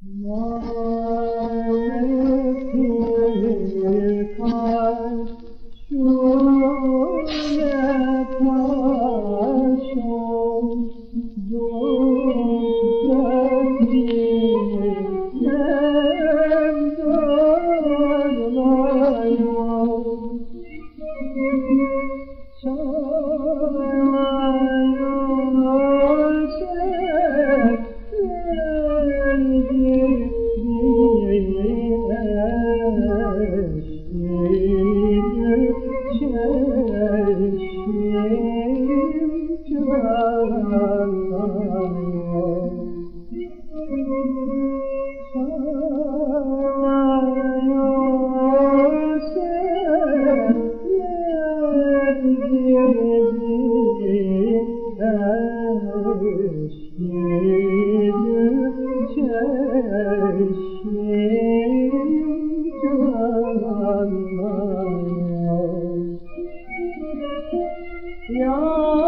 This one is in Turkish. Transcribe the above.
Mare tu Yeah.